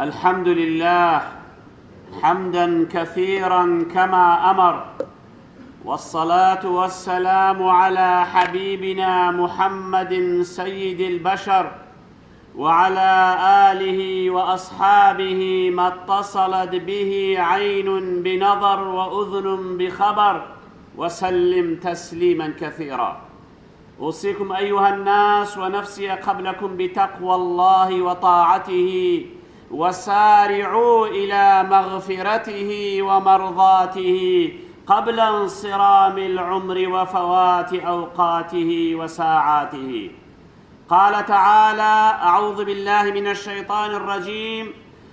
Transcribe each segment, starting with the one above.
الحمد لله حمدا كثيرا كما امر والصلاه والسلام على حبيبنا محمد سيد البشر وعلى اله واصحابه ما اتصلت به عين بنظر واذن بخبر وسلم تسليما كثيرا اوصيكم ايها الناس ونفسي قبلكم بتقوى الله وطاعته وسارعوا إلى مغفرته ومرضاته قبل انصرام العمر وفوات أوقاته وساعاته قال تعالى أعوذ بالله من الشيطان الرجيم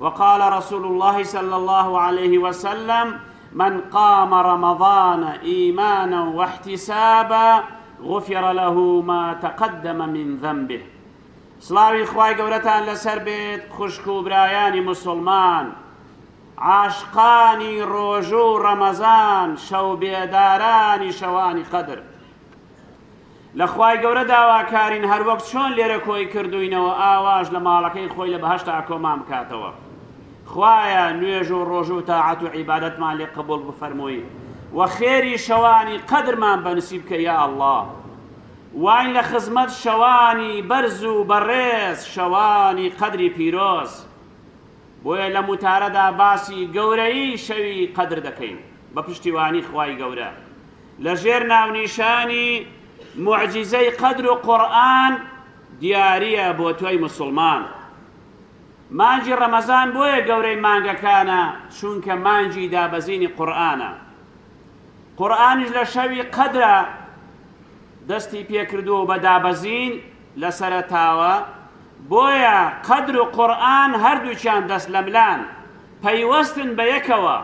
وقال رسول اللە صلی اللە علیە وسلم، من قام رمضان ایمانا واحتسابا غفر له ما تقدم من ذنبه سڵاوی خوای گەورەتان لەسەر بێت خوشک و برایانی موسڵمان عاشقانی ڕۆژوو ڕەمەزان شەو بێدارانی شەوانی قەدر لە خوای گەورە داواکارین هەروەک چۆن لێرە کۆی کردووینەوە ئاواش لە ماڵەکەی خۆی لە بەهەشتا کۆمان بکاتەوە خوایە نوێژ و ڕۆژو و تاعەت و عیبادەتمان لێ قبوڵ بفەرمووی و خێری شەوانی قەدرمان بەنسی بکە یا ئەڵڵا واین لە خزمەت شەوانی بەرز و بەڕێز شەوانی قەدری پیرۆز بۆیە لە موتارەدا باسی گەورەی شەوی قەدر دەکەین بە پشتیوانی خوای گەورە لەژێر ناونیشانی، موعجیزەی قەدر و قورئان دیارییە بۆ تۆی موسڵمان. مانگی ڕەمەزان بۆیە گەورەی مانگەکانە چونکە مانگی دابەزینی قورئانە. قورئانیش لە شەوی قەدرە دەستی پێکردووە و بە دابەزین لە سەرەتاوە، بۆیە قەدر و قورئان هەردووکیان دەستلەملان، پەیوەستن بە یەکەوە.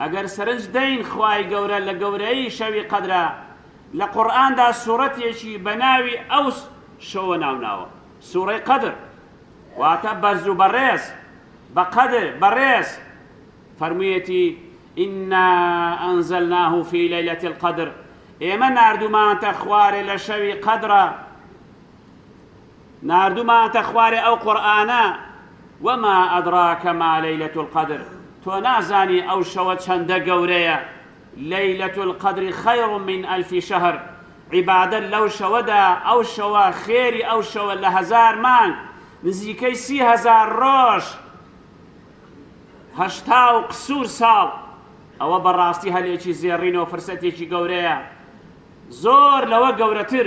ئەگەر سەرنج دەین خوای گەورە لە گەورەیی شەوی قەدرا لە قورئاندا سوڕەتێکی بە ناوی ئەو شەوە ناوناوە سورەی قدر واتە بەرز و بەڕێز بە قدر بەڕێز فەرموویەتی ئینا ئەنزەلناه فی لەیلەتی القدر ئێمە ناردومانتە خوارێ لە شەوی قەدرە ناردومانتە خوارێ ئەو قورئانە وما ادراک ما لیلە القدر تۆ نازانی ئەو شەوە چەندە گەورەیە لیلە القدر خیر من الف شهر عیبادەت لەو شەوەدا ئەو شەوە خێری ئەو شەوە لە هەزار مانگ نزیکەی سی هەزار ڕۆژ هەشتا و قسوور ساڵ ئەوە بەڕاستی هەلێکی زێڕینەوە فرسەتێکی گەورەیە زۆر لەوە گەورەتر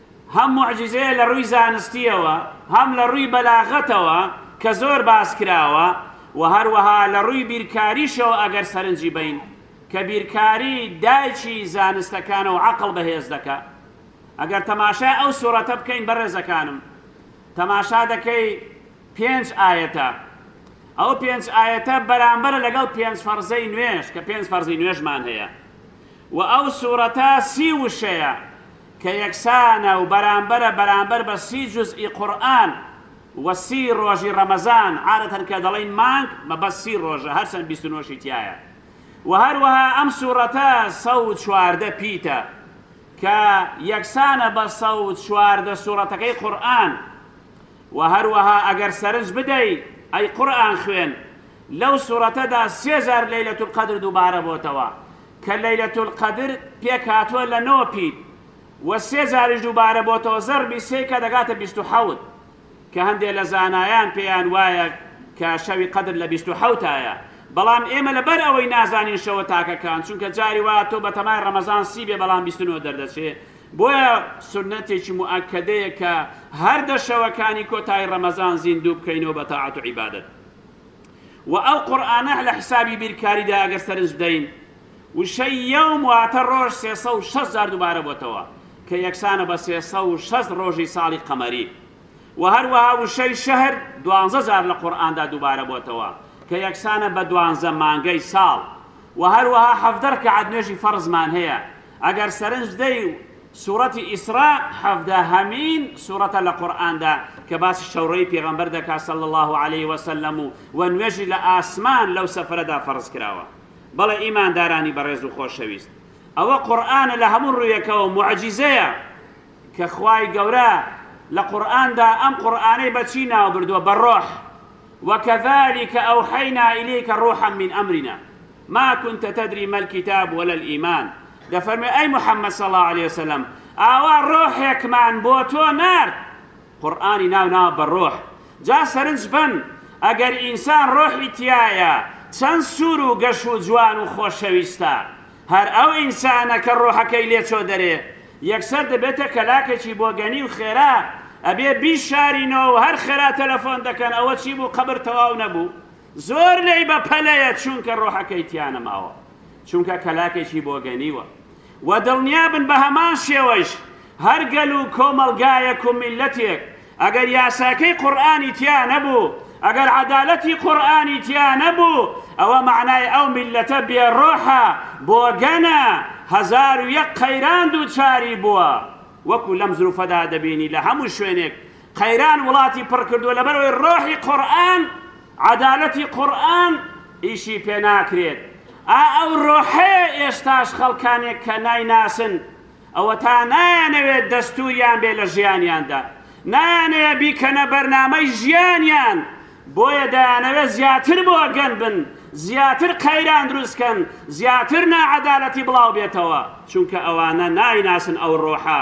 هەم موعجیزەیە لە ڕووی زانستییەوە، هەم لە ڕووی بەلاغەتەوە کە زۆر باس کراوە و هەروەها لە ڕووی بیرکاریشەوە ئەگەر سەرنجی بەین کە بیرکاری دایکی زانستەکانە و عەقڵ بەهێز دەکا. ئەگەر تەماشای ئەو سوڕەتە بکەین بەڕێزەکانم تەماشا دەکەی پێنج ئایەتە، ئەو پێنج ئایەتە بەرامبەرە لەگەڵ پێنج فەڕزەی نوێژ کە پێنج فەڕزی نوێژمان هەیە و ئەو سوڕەتە سی وشەیە کە یەکسانە و بەرامبەرە بەرامبەر بە سی جوز ئی قورئان و سی ڕۆژی ڕەمەزان، عادەتەن کە دەڵێین مانگ مەبەست سی ڕۆژە هەرچەند بیست و نۆشی تیایە، وە هەروەها ئەم سورەتە سەد و چواردە پیتە کە یەکسانە بە سەد و چواردە سورەتەکەی قورئان، وە هەروەها ئەگەر سەرنج بدەی ئەی قورئان خوێن لەو سورەتەدا سێ جار لەیلەتولقەدر دووبارە بۆتەوە کە لەیلەتولقەدر پێک هاتووە لە نۆ پیت و سێ جاریش دووبارە بۆتەوە زەربی سێی کە دەگاتە بیست و حەوت کە هەندێ لە زانایان پێیان وایە کە شەوی قەدر لە بیست و حەوتایە بەڵام ئێمە لە بەر ئەوەی نازانین شەوە تاکەکان چونکە جاری وایە تۆ بە تەمای ڕەمەزان سی بێ بەڵام بیست و نۆ دەردەچێ بۆیە سوننەتێکی موئەکەدەیە کە هەر دە شەوەکانی کۆتایی ڕەمەزان زیندوو بکەینەوە بە تاعەت و عیبادەت. وە ئەو قورئانە لە حسابی بیرکاریدا ئەگەر سەرنج بدەین وشەی یەوم واتە ڕۆژ سێ سەد و شەست جار دووبارە بۆتەوە کە یەکسانە بە سێ سەد و شەست ڕۆژی ساڵی قەمەری وە هەروەها وشەی شەهر دوانزە جار لە قورئاندا دووبارە بۆتەوە کە یەکسانە بە دوانزە مانگەی ساڵ وە هەروەها حەڤدە ڕکەعەت نوێژی فەڕزمان هەیە ئەگەر سەرنج دەی و سورەتی ئیسرا حەڤدە هەمین سورەتە لە قورئاندا کە باسی شەوڕێی پێغەمبەر دەکا صلی اللە علیە وسلم و وە نوێژی لە ئاسمان لەو سەفرەدا فەرز کراوە بەڵێ ئیماندارانی بەڕێز و خۆشەویست ئەوە قورئانە لە هەموو ڕویەکەوە موعجیزەیە کە خوای گەورە لە قورئاندا ئەم قورئانەی بە چی ناو بردووە بە ڕۆح وەکەذالک ئەوحەینا ئیلیک ڕوحا من ئەمرنا ما کنت تدری ما الکتاب ولا الایمان، دەفەرموێ ئەی محمد صلی اللە علیە وسلم ئاوا ڕۆحێکمان بۆ تۆ نارد، قورئانی ناو ناوە بە ڕۆح، جا سەرنج بەن ئەگەر ئینسان ڕۆحی تیایە چەند سور و گەش و جوان و خۆشەویستە، هەر ئەو ئینسانە کە ڕۆحەکەی لێ چۆ دەرێ یەکسەر دەبێتە کەلاکێکی بۆگەنی و خێرا ئەبێ بیشارینەوە و هەر خێرا تەلەفۆن دەکەن ئەوە چی بوو قەبر تەواو نەبوو، زۆر لێی بە پەلەیە چونکە ڕۆحەکەی تیا نەماوە چونکە کەلاکێکی بۆگەنیوە وە دڵنیا بن بە هەمان شێوەیش هەر گەل و کۆمەڵگایەک و میلەتێک ئەگەر یاساکەی قورئانی تیا نەبوو ئەگەر عەدالەتی قورئانی تیا نەبوو ئەوە مەعنای ئەو میلەتە بێ ڕۆحە بۆگەنە هەزار و یەک قەیران دووچاری بووە وەکو لەم زروفەدا دەبینی لە هەموو شوێنێک قەیران وڵاتی پڕ کردووە لەبەرەوەی ڕۆحی قورئان عەدالەتی قورئان ئیشی پێ ناکرێت ئا ئەو ڕۆحەیە ئێستاش خەڵکانێک کە نایناسن ئەوەتا نایانەوێت دەستوریان بێ لە ژیانیاندا نایانەیە بیکەنە بەرنامەی ژیانیان بۆیە دەیانەوێت زیاتر بۆ گەن بن زیاتر قەیران دروستکەن زیاتر ناعەدالەتی بڵاو بێتەوە چونکە ئەوانە نایناسن ئەو ڕۆحە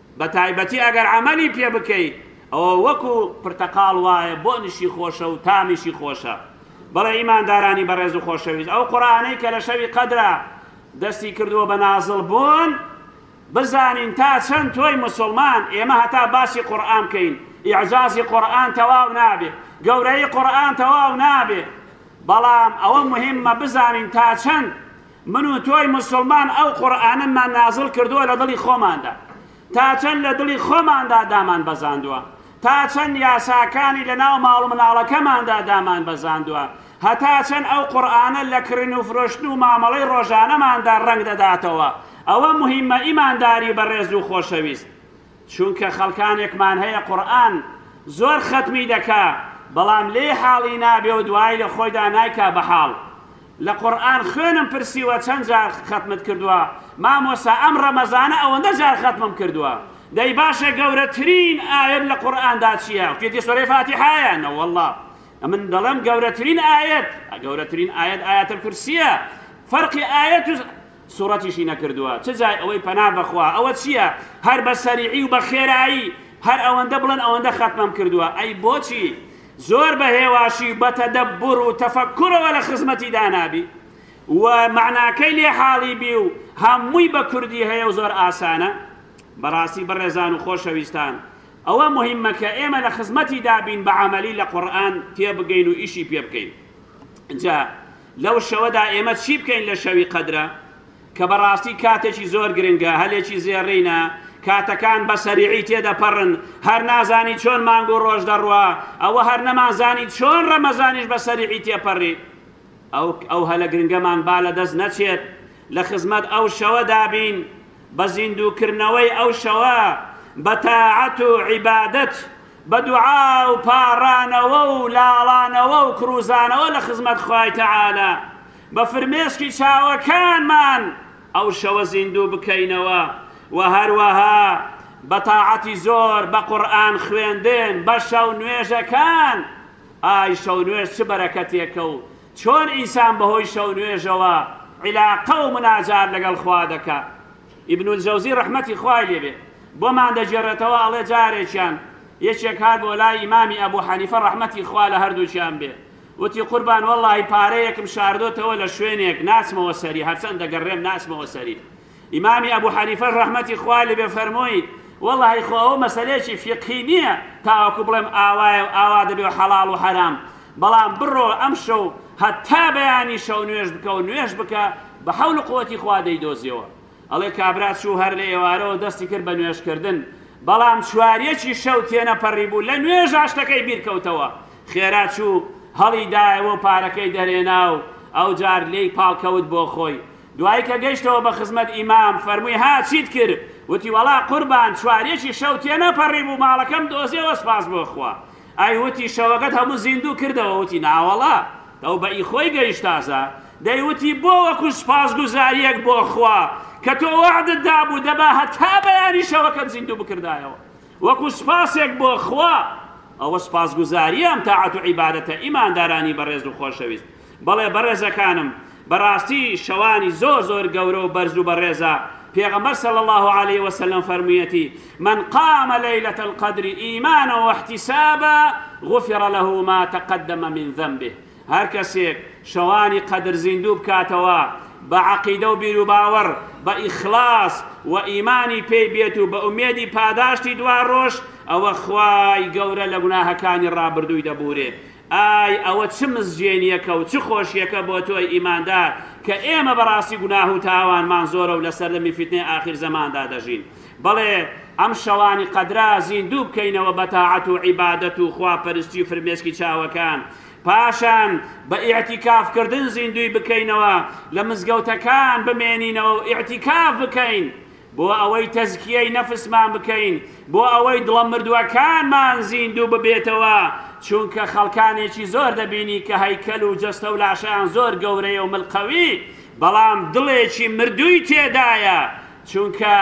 بەتایبەتی ئەگەر عەمەلی پێ بکەیت ئەوە وەکو پرتەقاڵ وایە بۆنیشی خۆشە و تامیشی خۆشە بەڵێ ئیماندارانی بەڕێز و خۆشەویست ئەو قورئانەی کە لە شەوی قەدرا دەستی کردووە بە نازڵ بوون بزانین تا چەند تۆی مسلمان ئێمە هەتا باسی قورئان بکەین ئیعجازی قورئان تەواو نابێ گەورەی قورئان تەواو نابێ بەڵام ئەوە مهمە بزانین تا چەند من و تۆی موسڵمان ئەو قورئانەمان نازڵ کردووە لە دڵی خۆماندا تا چەند لە دڵی خۆماندا دامان بەزاندووە تا چەند یاساکانی لە ناو ماڵ و مناڵەکەماندا دامان بەزاندووە هەتا چەند ئەو قورئانە لە کڕن و فرۆشتن و مامەڵەی ڕۆژانەماندا ڕەنگ دەداتەوە ئەوە موهیمە ئیمانداری بەڕێز و خۆشەویست چونکە خەڵکانێکمان هەیە قورئان زۆر خەتمی دەکا بەڵام لێی حاڵی نابێ و دوایی لە خۆیدا نایکا بە حاڵ لە قورئان خوێنم پرسیوە چەند جار خەتمت کردوە مامۆسا ئەم ڕەمەزانە ئەوەندە جار خەتمم کردوە دەی باشە گەورەترین ئایەت لە قورئاندا چیە وتێتی سورەی فاتیحایە نەوەڵڵا من دەڵێم گەورەترین ئایەت گەورەترین ئایەت ئایەت الکرسیە فەرقی ئایەت و سوڕەتیشی نەکردووە چ جای ئەوەی پەنا بەخوا ئەوە چییە هەر بە سەریعی و بە خێرایی هەر ئەوەندە بڵێن ئەوەندە خەتمم کردووە ئەی بۆچی زۆر بە هێواشی و بە تەدەببور و تەفەککورەوە لە خزمەتی دانابی و مەعناکەی لێ حاڵی بی و هەمووی بە کوردی هەیە و زۆر ئاسانە. بەڕاستی بەڕێزان و خۆشەویستان ئەوە موهیممە کە ئێمە لە خزمەتی دا بین بە عەمەلی لە قورئان تێ بگەین و ئیشی پێ بکەین. جا لەو شەوەدا ئێمە چی بکەین لە شەوی قەدرە؟ کە بەڕاستی کاتێکی زۆر گرنگە، هەلێکی زێڕینە، کاتەکان بە سەریعی تێدەپەڕن، هەر نازانی چۆن مانگ و ڕۆژ دەڕوا، ئەوە هەر نەمانزانی چۆن ڕەمەزانیش بە سەریعی تێپەڕی. ئەوک ئەو هەلە گرنگەمان با لەدەست نەچێت، لە خزمەت ئەو شەوەدا بین، بە زیندووکردنەوەی ئەو شەوە، بە تاعەت و عیبادەت، بە دوعا و پاڕانەوە و لاڵانەوە و کڕوزانەوە لە خزمەت خوای تەعالا، بە فرمێسکی چاوەکانمان ئەو شەوە زیندوو بکەینەوە و هەروەها بە تاعەتی زۆر بە قورئان خوێندن بە شەو نوێژەکان ئای شەو نوێژ چ بەرەکەتێکە و چۆن ئینسان بەهۆی شەو نوێژەوە عیلاقە و مناجات لەگەڵ خوا دەکا ئیبن الجەوزی ڕەحمەتی خوای لێبێ بۆمان دەگێڕێتەوە ئەڵێ جارێکیان یەکێک هات بۆ لای ئیمامی ئەبو حەنیفە ڕەحمەتی خوا لە هەردووکیان بێ وتی، قوربان وەڵڵاهی پارەیەکم شاردۆتەوە لە شوێنێک ناچمەوە سەری، هەرچەند دەگەڕێم ناچمەوە سەری. ئیمامی ئەبو حەنیفەش ڕەحمەتی خوای لێ بێ فەرمووی، وەڵڵاهی خۆ ئەوە مەسەلەیەکی فیقهی نییە تاوەکو بڵێم ئاوایە و ئاوا دەبێ و حەڵاڵ و حەرام، بەڵام بڕۆ ئەمشەو هەتا بەیانی شەو نوێژ بکە و نوێژ بکە، بە حەول و قووەتی خوا دەیدۆزیەوە. ئەڵێ کابرا چوو هەر لە ئێوارەوە دەستی کرد بە نوێژ کردن بەڵام چواریەکی شەو تێنەپەڕی بوو لە نوێژا شتەکەی بیرکەوتەوە خێرا چوو هەڵی دایەوە پارەکەی دەرێنا و ئەو جار لێی پاڵکەوت بۆ خۆی دوای کە گەیشتەوە بە خزمەت ئیمام فەرمووی ها چیت کرد وتی وەڵا قوربان چواریەکی شەو تێنەپەڕی بوو ماڵەکەم دۆزیەوە سوپاس بۆ خوا ئەی وتی شەوەکەت هەموو زیندوو کردەوە وتی ناوەڵا ئەو بە ئی خۆی گەیشت تازە دەی وتی بۆ وەکو سپاسگوزاریەک بۆ خوا کە تۆ وەعدت دابوو دەبا هەتا بەیانی شەوەکەت زیندوو بکردایەوە وەکو سپاسێک بۆ خوا ئەوە سپاسگوزاریە ئەم تاعەت و عیبادەتە ئیماندارانی بەڕێز و خۆشەویست بەڵێ بەڕێزەکانم بەڕاستی شەوانی زۆر زۆر گەورە و بەرز و بەڕێزە، پێغەمبەر صلی اللە علیە وسلم فەرموویەتی، من قام لیلە القدر ایمانا واحتسابا غفر له ما تقدم من ذنبه، هەر کەسێک شەوانی قەدر زیندوو بکاتەوە بە عەقیدە و بیروباوەڕ بە ئیخڵاس و ئیمانی پێی بێت و بە ئومێدی پاداشتی دوا ڕۆژ ئەوە خوای گەورە لە گوناهەکانی ڕابردووی دەبوورێ ئای ئەوە چ مزگێنیەکە و چ خۆشیەکە بۆ تۆی ئیماندار کە ئێمە بەڕاستی گوناه و تاوانمان زۆرە و لە سەردەمی فیتنەی ئاخیر زەماندا دەژین بەڵێ ئەم شەوانی قەدرە زیندوو بکەینەوە بە تاعەت و عیبادەت و خوا پەرستی و فرمێسکی چاوەکان پاشان بە ئیعتیکاف کردن زیندووی بکەینەوە لە مزگەوتەکان بمێنینەوە و ئیعتیکاف بکەین بۆ ئەوەی تەزکیەی نەفسمان بکەین بۆ ئەوەی دڵە مردووەکانمان زیندوو ببێتەوە چونکە خەڵکانێکی زۆر دەبینی کە هەیکەل و جەستە و لاشەیان زۆر گەورەیە و ملقەوی بەڵام دڵێکی مردووی تێدایە چونکە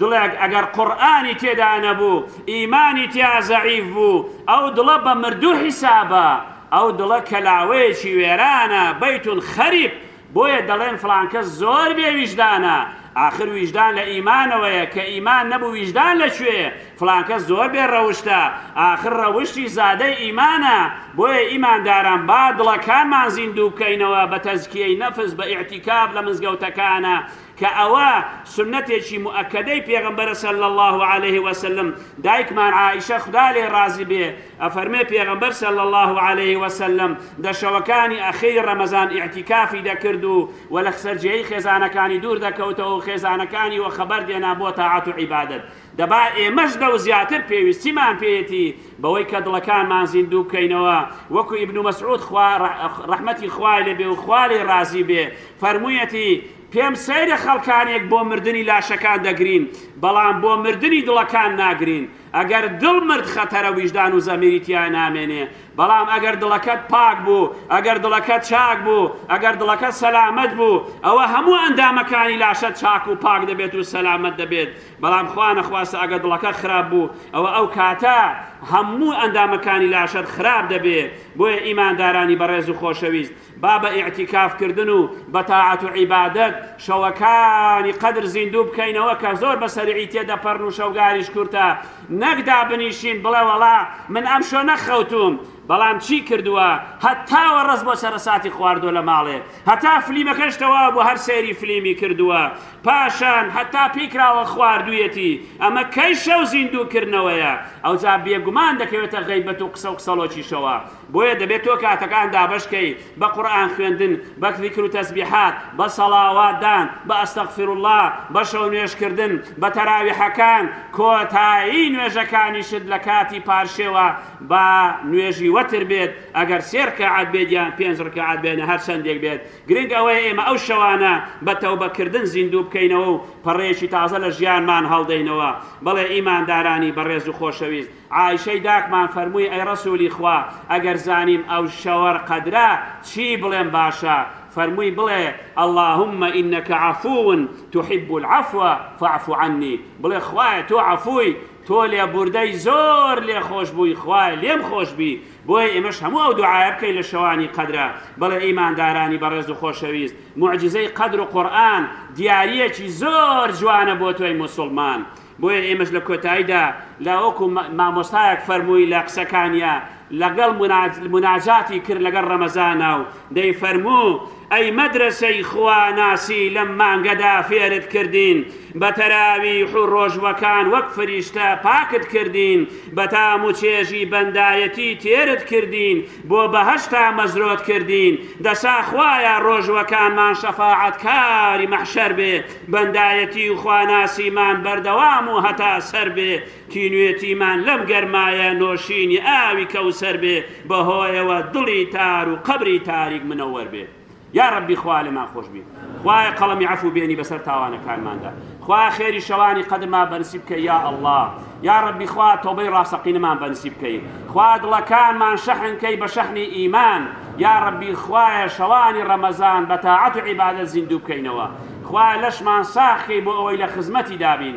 دڵێک ئەگەر قورآانی تێدا نەبوو ئیمانی تیا زەعیف بوو ئەو دڵە بە مردوو حیسابە ئەو دڵە کەلاوەیەکی وێرانە بەیتون خەریب بۆیە دەڵێن فڵان کەس زۆر بێ ویژدانە، ئاخر ویژدان لە ئیمانەوەیە، کە ئیمان نەبوو ویژدان لە کوێ؟ فڵان کەس زۆر بێ ڕەوشتە، ئاخر ڕەوشتیش زادەی ئیمانە، بۆیە ئیمانداران با دڵەکانمان زیندوو بکەینەوە بە تەزکیەی نەفس بە ئیعتیکاف لە مزگەوتەکانا کە ئەوە سوننەتێکی موئەکەدەی پێغەمبەرە صلی اللە علیە وسلم، دایکمان عائیشە خودا لێی ڕازی بێ ئەفەرمێ پێغەمبەر صلی اللە علیە وسلم دە شەوەکانی ئەخیری ڕەمەزان ئیعتیکافی دەکرد و و لە خسەر جێی خێزانەکانی دوور دەکەوتەوە و خێزانەکانی وەخەبەر دێنا بۆ تاعەت و عیبادەت دەبا ئێمەش لەو زیاتر پێویستیمان پێیەتی بەوەی کە دڵەکانمان زیندوو بکەینەوە، وەکو ئیبن مەسعود خوا ڕەحمەتی خوای لێ بێ و خوا لێی ڕازی بێ فەرموویەتی، پێم سەیرە خەڵکانێک بۆ مردنی لاشەکان دەگرین، بەڵام بۆ مردنی دڵەکان ناگرین، ئەگەر دڵ مرد خەتەرە ویژدان و زەمیری تیا نامێنێ، بەڵام ئەگەر دڵەکەت پاک بوو، ئەگەر دڵەکەت چاک بوو، ئەگەر دڵەکەت سەلامەت بوو، ئەوە هەموو ئەندامەکانی لاشەت چاک و پاک دەبێت و سەلامەت دەبێت. بەڵام خوا نەخواستە ئەگەر دڵەکەت خراپ بوو ئەوە ئەو کاتە هەموو ئەندامەکانی لاشەت خراپ دەبێ، بۆیە ئیماندارانی بەڕێز و خۆشەویست با بە ئیعتیکاف کردن و بە تاعەت و عیبادەت شەوەکانی قەدر زیندوو بکەینەوە کە زۆر بە سەرعی تێ دەپەرن و شەوگاریش کورتە نەک دابنیشین بڵێ وەڵا من ئەمشۆ نەخەوتووم بەڵام چی کردووە هەتا وەڕەس بۆ چەرەساتی خواردووە لە ماڵێ هەتا فلیمەکەش تەواو بۆ هەر سەیری فلیمی کردووە پاشان هەتا پیکراوە خواردوویەتی ئەمە کەی شەو زیندوو کردنەوەیە ئەو جا بێگومان دەکەوێتە غەیبەت و قسە و قسەڵۆکیشەوە بۆیە دەبێت تۆ کاتەکان دابەشکەی بە قورئان خوێندن بە ذیکر و تەسبیحات بە سەڵاواتدان بە ئەستەغفراللە بە شەو نوێژکردن بە تەراویحەکان کۆتایی نوێژەکانیشت لە کاتی پارشێوە با نوێژی وەتر بێت، ئەگەر سێ رکاعەت بێت یان پێنج رکاعەت بێت نە هەر چەندێک بێت، گرنگ ئەوەیە ئێمە ئەو شەوانە بە تەوبە کردن زیندوو بکەینەوە و پەڕەیەکی تازە لە ژیانمان هەڵدەینەوە، بەڵێ ئیماندارانی بەڕێز و خۆشەویست، عائیشەی داکمان فەرمووی ئەی رەسوولی خوا ئەگەر زانیم ئەو شەوەر قەدرە چی بڵێم باشە؟ فەرمووی بڵێ، اللهم انک عفو تحب العفو فاعف عنی، بڵێ خوایە تۆ عەفووی، تۆ لێبوردەی زۆر لێ خۆش بووی خوایە لێم خۆش بی بۆیە ئێمەش هەموو ئەو دوعایە بکەین لە شەوانی قەدرا بەڵێ ئیماندارانی بەڕێز و خۆشەویست موعجیزەی قەدر و قورئان دیاریەکی زۆر جوانە بۆ تۆی موسوڵمان بۆیە ئێمەش لە کۆتاییدا لە وەکو مامۆستایەک فەرمووی لە قسەکانیا لەگەڵ موناجاتی کرد لەگەڵ ڕەمەزانا و دەی فەرموو ئەی مەدرەسەی خواناسی لەم مانگەدا فێرت کردین بە تەراویح و ڕۆژوەکان وەک فریشتە پاکت کردین بە تام و چێژی بەندایەتی تێرت کردین بۆ بەهەشتا مەزرۆت کردین دەسا خوایە ڕۆژوەکانمان شەفاعەت کاری مەحشەر بێ بەندایەتی و خواناسیمان بەردەوام و هەتا سەر بێ تینوێتیمان لەم گەرمایە نۆشینی ئاوی کەوسەر بێ بەهۆیەوە دڵی تار و قەبری تاریک منەوەر بێ یاڕەبی خوا لێمان خۆش بیت خوایە قەڵەمی عەفو بێنی بەسەر تاوانەکانماندا خوا خێری شەوانی قەدرمان بەنسیب کە یا ئەڵڵا یا ڕەبی خوا تۆبەی ڕاستەقینەمان بەنسیب کەی خوا دڵەکانمان شەحنکەی بە شەحنی ئیمان یا ڕەبی خوایە شەوانی ڕەمەزان بە تاعەت و عیبادە زیندوو بکەینەوە خوایە لەشمان ساخکەی بۆ ئەوەی لە خزمەتی دابین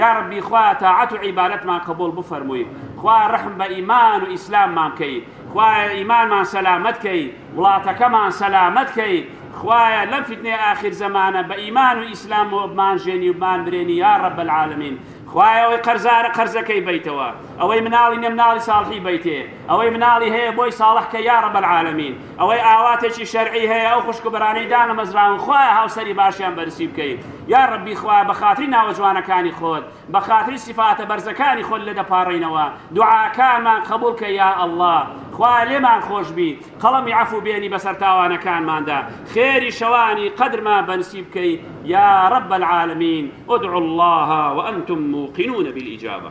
یاڕەبی خوایە تاعەت و عیبادەتمان قبوڵ بفەرمووی خوایە ڕەحم بە ئیمان و ئیسلاممان بکەی خوایە ئیمانمان سەلامەت کەی وڵاتەکەمان سەلامەت کەی خوایە لەم فیتنەی ئاخیر زەمانە بە ئیمان و ئیسلامەوە بمانژێنی و بمانمرێنی یا ڕەب العالمین خوایە ئەوەی قەرزارە قەرزەکەی بەیتەوە ئەوەی مناڵی نیە مناڵی ساڵحی بەیتێ ئەوەی مناڵی هەیە بۆی ساڵح کە یا ڕەب العالمین ئەوەی ئاواتێکی شەرعی هەیە ئەو خوشک و برانەی دانەمەزراون خوایە هاوسەری باشیان بەرسی بکەیت یا ڕەبی خوایە بە خاتری ناوە جوانەکانی خۆت بە خاتری سیفاتە بەرزەکانی خۆت لێ دەپاڕینەوە دوعاکانمان قبول کە یا ئەڵڵا خوایە لێمان خۆش بی قەڵەمی عەفو بێنی بەسەر تاوانەکانماندا خێری شەوانی قەدرمان بەنسیب بکەی یا رب العالمین ادعوا الله وانتم موقنون بالإجابة